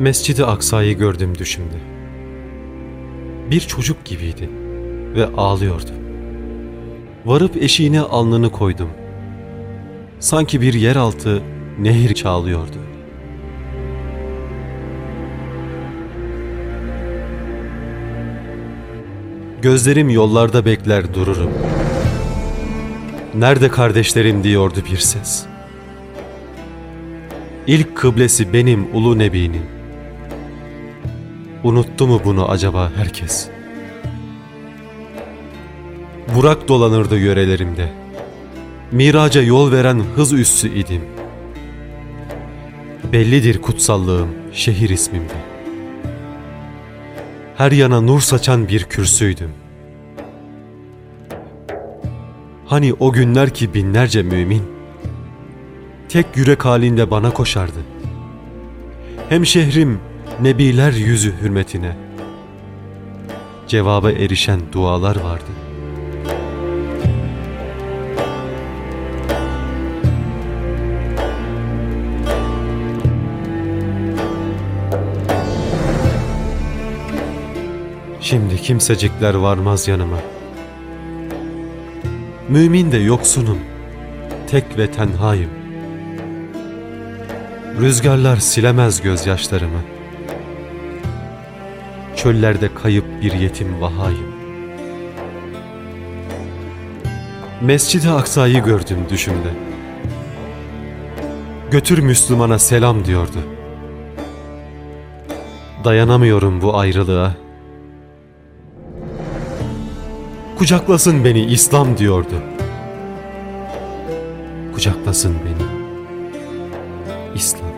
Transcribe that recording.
Mescid-i Aksa'yı gördüm düşümde. Bir çocuk gibiydi ve ağlıyordu. Varıp eşiğine alnını koydum. Sanki bir yeraltı nehir çağlıyordu. Gözlerim yollarda bekler dururum. Nerede kardeşlerim diyordu bir ses. İlk kıblesi benim ulu nebinin. Unuttu mu bunu acaba herkes? Burak dolanırdı yörelerimde. Miraca yol veren hız üssü idim. Bellidir kutsallığım şehir ismimde. Her yana nur saçan bir kürsüydüm. Hani o günler ki binlerce mümin tek yürek halinde bana koşardı. Hem şehrim nebiler yüzü hürmetine cevaba erişen dualar vardı. Şimdi kimsecikler varmaz yanıma. Mümin de yoksunum, tek ve tenhayım. Rüzgarlar silemez gözyaşlarımı. Çöllerde kayıp bir yetim vahayım. Mescid-i Aksa'yı gördüm düşümde. Götür Müslümana selam diyordu. Dayanamıyorum bu ayrılığa. Kucaklasın beni İslam diyordu. Kucaklasın beni İslam.